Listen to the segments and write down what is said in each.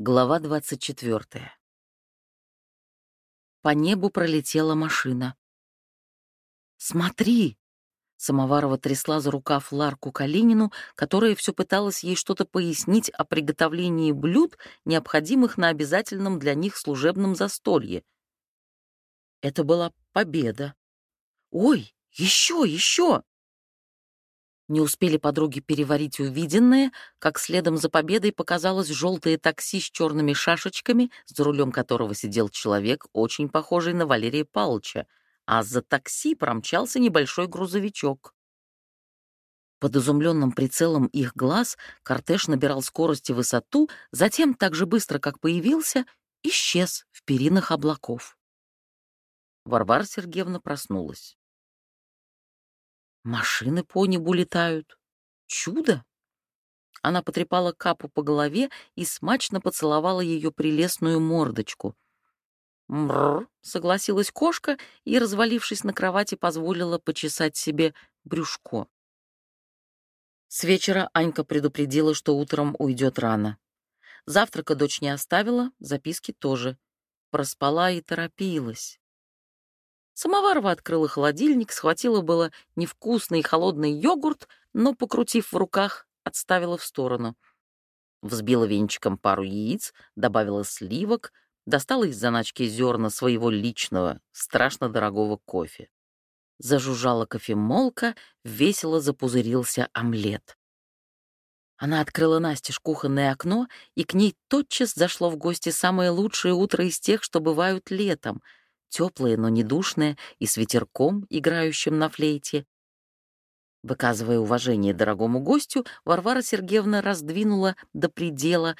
Глава 24. По небу пролетела машина. «Смотри!» Самоварова трясла за рукав Ларку Калинину, которая все пыталась ей что-то пояснить о приготовлении блюд, необходимых на обязательном для них служебном застолье. Это была победа. «Ой, еще, еще!» Не успели подруги переварить увиденное, как следом за победой показалось желтое такси с черными шашечками, за рулем которого сидел человек, очень похожий на Валерия Павловича, а за такси промчался небольшой грузовичок. Под изумленным прицелом их глаз кортеж набирал скорость и высоту, затем, так же быстро, как появился, исчез в перинах облаков. Варвара Сергеевна проснулась. Машины по небу летают. Чудо! Она потрепала Капу по голове и смачно поцеловала ее прелестную мордочку. «Мррр», — согласилась кошка и, развалившись на кровати, позволила почесать себе брюшко. С вечера Анька предупредила, что утром уйдет рано. Завтрака дочь не оставила, записки тоже. Проспала и торопилась. Самоварова открыла холодильник, схватила было невкусный холодный йогурт, но, покрутив в руках, отставила в сторону. Взбила венчиком пару яиц, добавила сливок, достала из заначки зерна своего личного, страшно дорогого кофе. Зажужжала кофемолка, весело запузырился омлет. Она открыла настежь кухонное окно, и к ней тотчас зашло в гости самое лучшее утро из тех, что бывают летом — теплое, но не душное, и с ветерком, играющим на флейте. Выказывая уважение дорогому гостю, Варвара Сергеевна раздвинула до предела,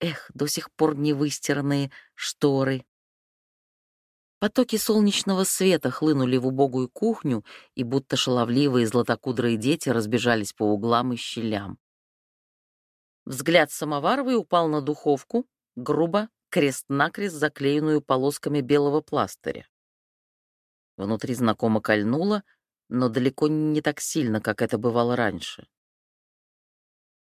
эх, до сих пор не выстиранные шторы. Потоки солнечного света хлынули в убогую кухню, и будто шаловливые златокудрые дети разбежались по углам и щелям. Взгляд Самоваровой упал на духовку, грубо, крест-накрест заклеенную полосками белого пластыря. Внутри знакомо кольнуло, но далеко не так сильно, как это бывало раньше.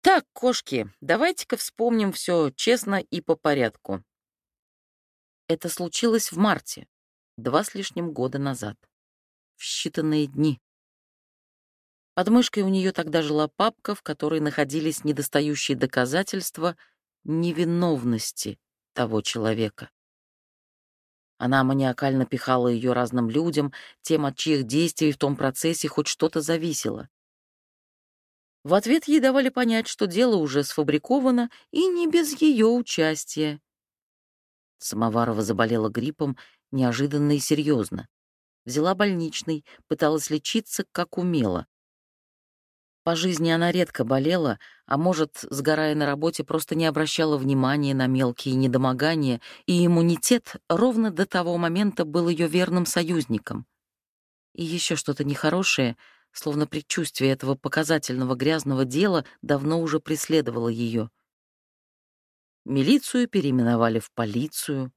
«Так, кошки, давайте-ка вспомним все честно и по порядку». Это случилось в марте, два с лишним года назад, в считанные дни. Под мышкой у нее тогда жила папка, в которой находились недостающие доказательства невиновности того человека. Она маниакально пихала ее разным людям, тем, от чьих действий в том процессе хоть что-то зависело. В ответ ей давали понять, что дело уже сфабриковано и не без ее участия. Самоварова заболела гриппом неожиданно и серьезно. Взяла больничный, пыталась лечиться, как умела. По жизни она редко болела, а может, сгорая на работе, просто не обращала внимания на мелкие недомогания, и иммунитет ровно до того момента был ее верным союзником. И еще что-то нехорошее, словно предчувствие этого показательного грязного дела, давно уже преследовало ее. Милицию переименовали в полицию.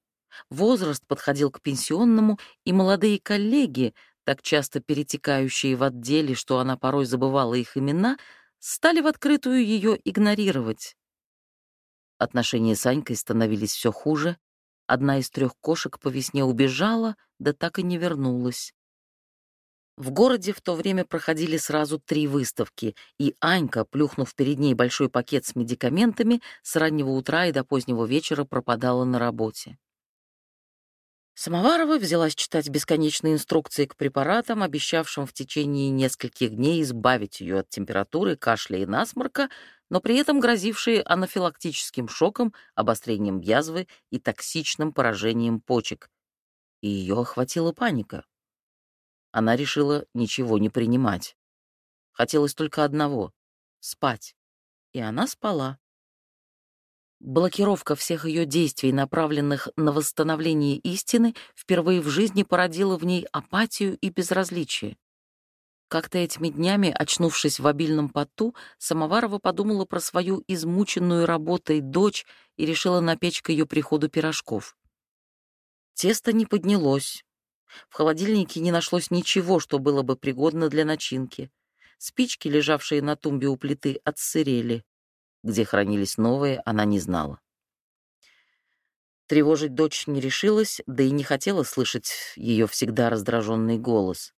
Возраст подходил к пенсионному, и молодые коллеги, так часто перетекающие в отделе, что она порой забывала их имена, стали в открытую ее игнорировать. Отношения с Анькой становились все хуже. Одна из трех кошек по весне убежала, да так и не вернулась. В городе в то время проходили сразу три выставки, и Анька, плюхнув перед ней большой пакет с медикаментами, с раннего утра и до позднего вечера пропадала на работе. Самоварова взялась читать бесконечные инструкции к препаратам, обещавшим в течение нескольких дней избавить ее от температуры, кашля и насморка, но при этом грозившие анафилактическим шоком, обострением язвы и токсичным поражением почек. И ее охватила паника. Она решила ничего не принимать. Хотелось только одного — спать. И она спала. Блокировка всех ее действий, направленных на восстановление истины, впервые в жизни породила в ней апатию и безразличие. Как-то этими днями, очнувшись в обильном поту, Самоварова подумала про свою измученную работой дочь и решила напечь к ее приходу пирожков. Тесто не поднялось. В холодильнике не нашлось ничего, что было бы пригодно для начинки. Спички, лежавшие на тумбе у плиты, отсырели. Где хранились новые, она не знала. Тревожить дочь не решилась, да и не хотела слышать ее всегда раздраженный голос.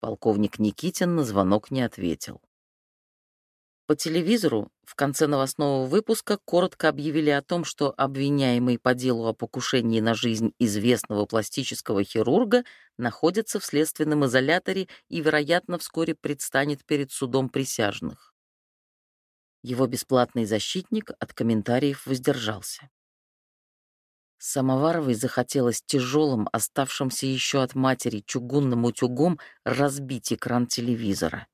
Полковник Никитин на звонок не ответил. По телевизору в конце новостного выпуска коротко объявили о том, что обвиняемый по делу о покушении на жизнь известного пластического хирурга находится в следственном изоляторе и, вероятно, вскоре предстанет перед судом присяжных. Его бесплатный защитник от комментариев воздержался. Самоваровой захотелось тяжелым, оставшимся еще от матери чугунным утюгом разбить экран телевизора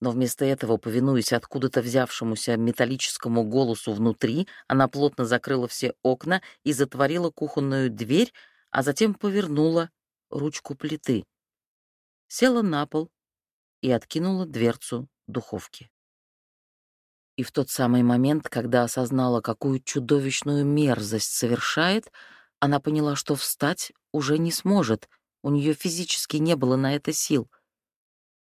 но вместо этого, повинуясь откуда-то взявшемуся металлическому голосу внутри, она плотно закрыла все окна и затворила кухонную дверь, а затем повернула ручку плиты. Села на пол и откинула дверцу духовки. И в тот самый момент, когда осознала, какую чудовищную мерзость совершает, она поняла, что встать уже не сможет, у нее физически не было на это сил —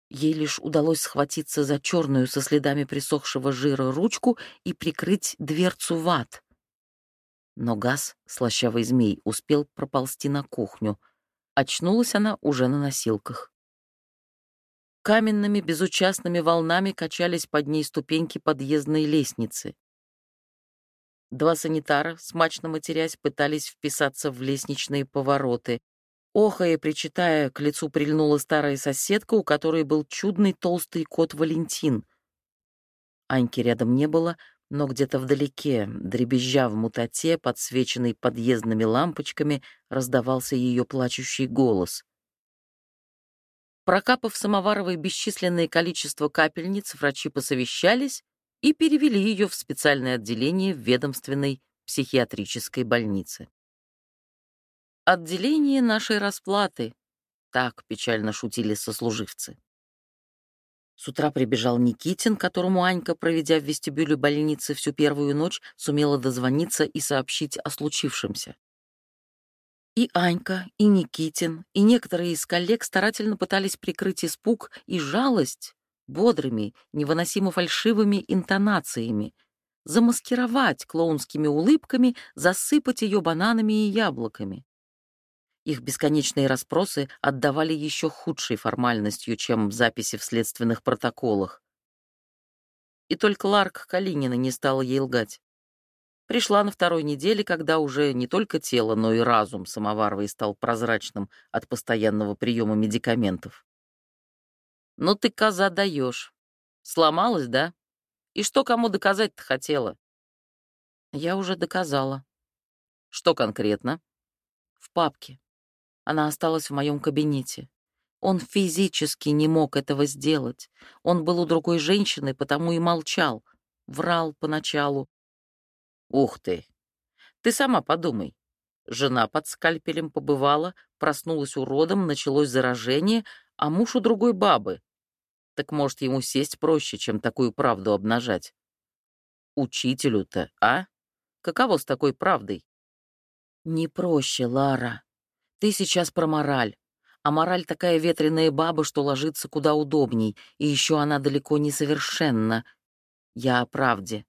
Ей лишь удалось схватиться за черную со следами присохшего жира ручку и прикрыть дверцу в ад. Но газ, слащавый змей, успел проползти на кухню. Очнулась она уже на носилках. Каменными безучастными волнами качались под ней ступеньки подъездной лестницы. Два санитара, смачно матерясь, пытались вписаться в лестничные повороты. Охая, причитая, к лицу прильнула старая соседка, у которой был чудный толстый кот Валентин. Аньки рядом не было, но где-то вдалеке, дребезжа в мутоте, подсвеченный подъездными лампочками, раздавался ее плачущий голос. Прокапав самоваровой бесчисленное количество капельниц, врачи посовещались и перевели ее в специальное отделение в ведомственной психиатрической больнице. «Отделение нашей расплаты», — так печально шутили сослуживцы. С утра прибежал Никитин, которому Анька, проведя в вестибюле больницы всю первую ночь, сумела дозвониться и сообщить о случившемся. И Анька, и Никитин, и некоторые из коллег старательно пытались прикрыть испуг и жалость бодрыми, невыносимо фальшивыми интонациями, замаскировать клоунскими улыбками, засыпать ее бананами и яблоками. Их бесконечные расспросы отдавали еще худшей формальностью, чем записи в следственных протоколах. И только Ларк Калинина не стала ей лгать. Пришла на второй неделе, когда уже не только тело, но и разум Самоваровой стал прозрачным от постоянного приема медикаментов. «Ну ты, коза, даешь. Сломалась, да? И что кому доказать-то хотела?» «Я уже доказала». «Что конкретно?» «В папке. Она осталась в моем кабинете. Он физически не мог этого сделать. Он был у другой женщины, потому и молчал. Врал поначалу. Ух ты! Ты сама подумай. Жена под скальпелем побывала, проснулась уродом, началось заражение, а муж у другой бабы. Так может, ему сесть проще, чем такую правду обнажать? Учителю-то, а? Каково с такой правдой? Не проще, Лара. Ты сейчас про мораль. А мораль такая ветреная баба, что ложится куда удобней, и еще она далеко не совершенна. Я о правде.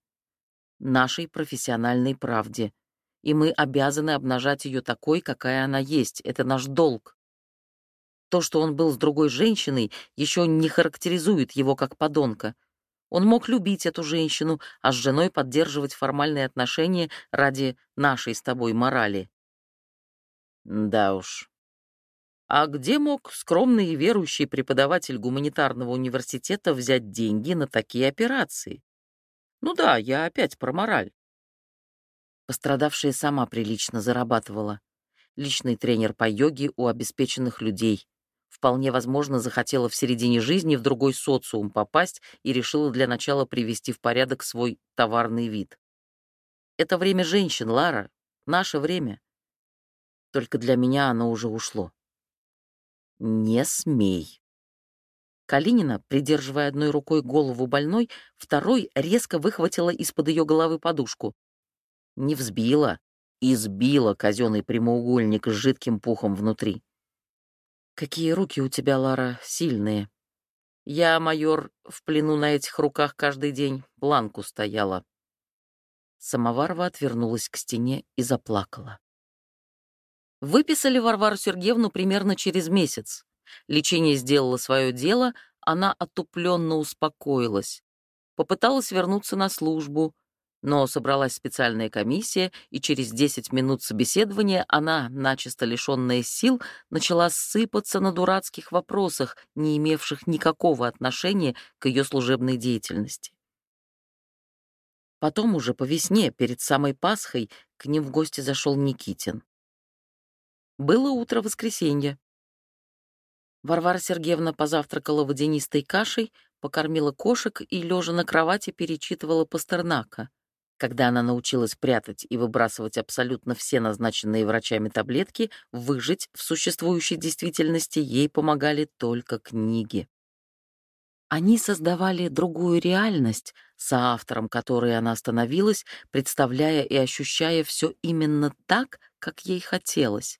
Нашей профессиональной правде. И мы обязаны обнажать ее такой, какая она есть. Это наш долг. То, что он был с другой женщиной, еще не характеризует его как подонка. Он мог любить эту женщину, а с женой поддерживать формальные отношения ради нашей с тобой морали. Да уж. А где мог скромный и верующий преподаватель гуманитарного университета взять деньги на такие операции? Ну да, я опять про мораль. Пострадавшая сама прилично зарабатывала. Личный тренер по йоге у обеспеченных людей. Вполне возможно, захотела в середине жизни в другой социум попасть и решила для начала привести в порядок свой товарный вид. Это время женщин, Лара, наше время. Только для меня оно уже ушло. Не смей. Калинина, придерживая одной рукой голову больной, второй резко выхватила из-под ее головы подушку. Не взбила, избила казенный прямоугольник с жидким пухом внутри. «Какие руки у тебя, Лара, сильные!» Я, майор, в плену на этих руках каждый день, планку стояла. Самоварова отвернулась к стене и заплакала. Выписали Варвару Сергеевну примерно через месяц. Лечение сделало свое дело, она отупленно успокоилась. Попыталась вернуться на службу, но собралась специальная комиссия, и через 10 минут собеседования она, начисто лишенная сил, начала сыпаться на дурацких вопросах, не имевших никакого отношения к ее служебной деятельности. Потом уже по весне, перед самой Пасхой, к ним в гости зашел Никитин. Было утро воскресенья. Варвара Сергеевна позавтракала водянистой кашей, покормила кошек и, лежа на кровати, перечитывала Пастернака. Когда она научилась прятать и выбрасывать абсолютно все назначенные врачами таблетки, выжить в существующей действительности ей помогали только книги. Они создавали другую реальность, соавтором которой она становилась, представляя и ощущая все именно так, как ей хотелось.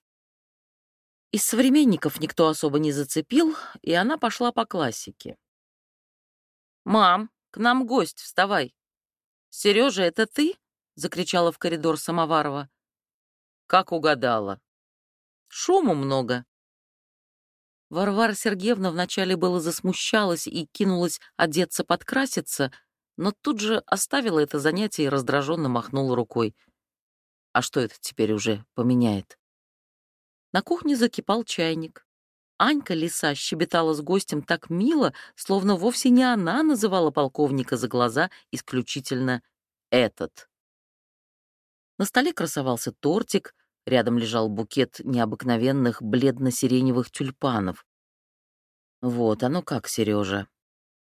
Из современников никто особо не зацепил, и она пошла по классике. «Мам, к нам гость, вставай!» «Сережа, это ты?» — закричала в коридор Самоварова. «Как угадала?» «Шуму много». Варвара Сергеевна вначале было засмущалась и кинулась одеться подкраситься, но тут же оставила это занятие и раздраженно махнула рукой. А что это теперь уже поменяет? На кухне закипал чайник. Анька лиса щебетала с гостем так мило, словно вовсе не она называла полковника за глаза исключительно «этот». На столе красовался тортик, рядом лежал букет необыкновенных бледно-сиреневых тюльпанов. Вот оно как, Сережа.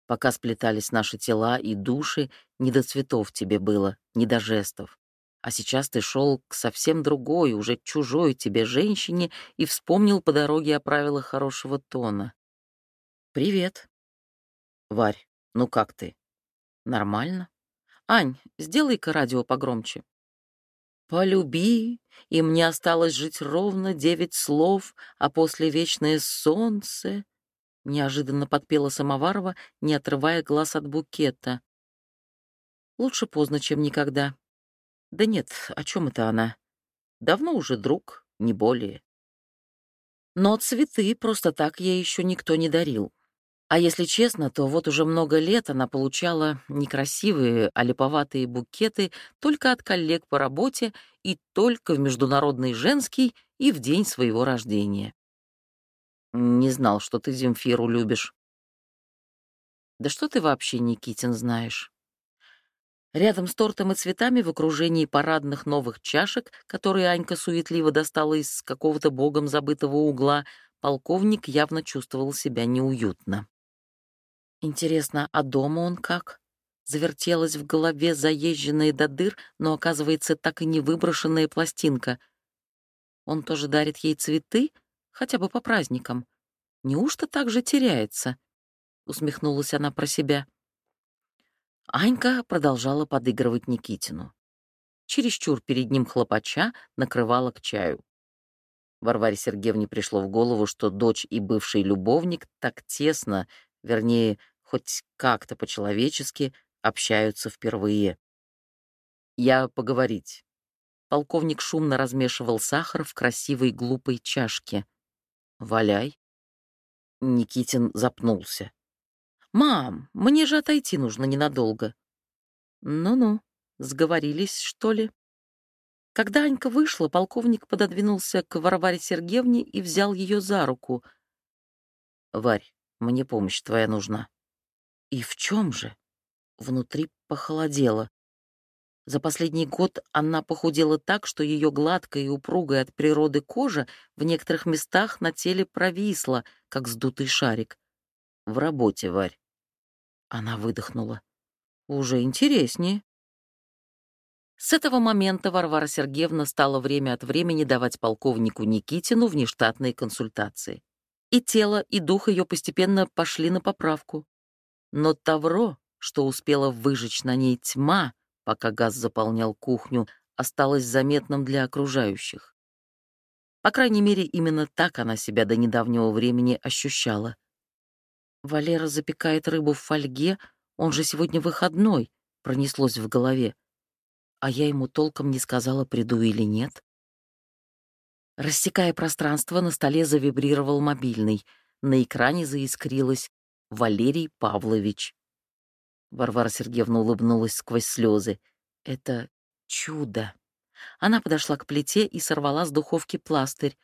Пока сплетались наши тела и души, не до цветов тебе было, не до жестов. А сейчас ты шел к совсем другой, уже чужой тебе женщине и вспомнил по дороге о правилах хорошего тона. «Привет». «Варь, ну как ты?» «Нормально. Ань, сделай-ка радио погромче». «Полюби, и мне осталось жить ровно девять слов, а после вечное солнце...» Неожиданно подпела Самоварова, не отрывая глаз от букета. «Лучше поздно, чем никогда», да нет, о чем это она? Давно уже друг, не более. Но цветы просто так ей еще никто не дарил. А если честно, то вот уже много лет она получала некрасивые, а липоватые букеты только от коллег по работе и только в Международный женский и в день своего рождения. Не знал, что ты Земфиру любишь. Да что ты вообще, Никитин, знаешь? Рядом с тортом и цветами в окружении парадных новых чашек, которые Анька суетливо достала из какого-то богом забытого угла, полковник явно чувствовал себя неуютно. Интересно, а дома он как? Завертелась в голове заезженная до дыр, но, оказывается, так и не выброшенная пластинка. Он тоже дарит ей цветы, хотя бы по праздникам. Неужто так же теряется? Усмехнулась она про себя. Анька продолжала подыгрывать Никитину. Чересчур перед ним хлопача накрывала к чаю. Варваре Сергеевне пришло в голову, что дочь и бывший любовник так тесно, вернее, хоть как-то по-человечески, общаются впервые. «Я поговорить». Полковник шумно размешивал сахар в красивой глупой чашке. «Валяй». Никитин запнулся. «Мам, мне же отойти нужно ненадолго». «Ну-ну, сговорились, что ли?» Когда Анька вышла, полковник пододвинулся к Варваре Сергеевне и взял ее за руку. «Варь, мне помощь твоя нужна». «И в чем же?» Внутри похолодело. За последний год она похудела так, что ее гладкая и упругая от природы кожа в некоторых местах на теле провисла, как сдутый шарик. В работе, Варь. Она выдохнула. Уже интереснее. С этого момента Варвара Сергеевна стала время от времени давать полковнику Никитину внештатные консультации. И тело, и дух ее постепенно пошли на поправку. Но Тавро, что успела выжечь на ней тьма, пока газ заполнял кухню, осталось заметным для окружающих. По крайней мере, именно так она себя до недавнего времени ощущала — Валера запекает рыбу в фольге, он же сегодня выходной, пронеслось в голове. А я ему толком не сказала, приду или нет. Рассекая пространство, на столе завибрировал мобильный. На экране заискрилось «Валерий Павлович». Варвара Сергеевна улыбнулась сквозь слезы. «Это чудо!» Она подошла к плите и сорвала с духовки пластырь.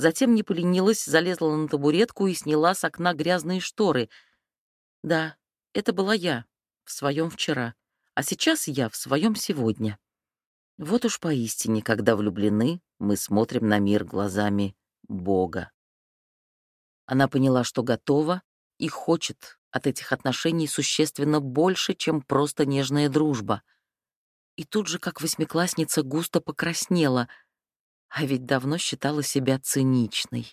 Затем не поленилась, залезла на табуретку и сняла с окна грязные шторы. Да, это была я, в своем вчера, а сейчас я в своем сегодня. Вот уж поистине, когда влюблены, мы смотрим на мир глазами Бога. Она поняла, что готова и хочет от этих отношений существенно больше, чем просто нежная дружба. И тут же, как восьмиклассница, густо покраснела, а ведь давно считала себя циничной.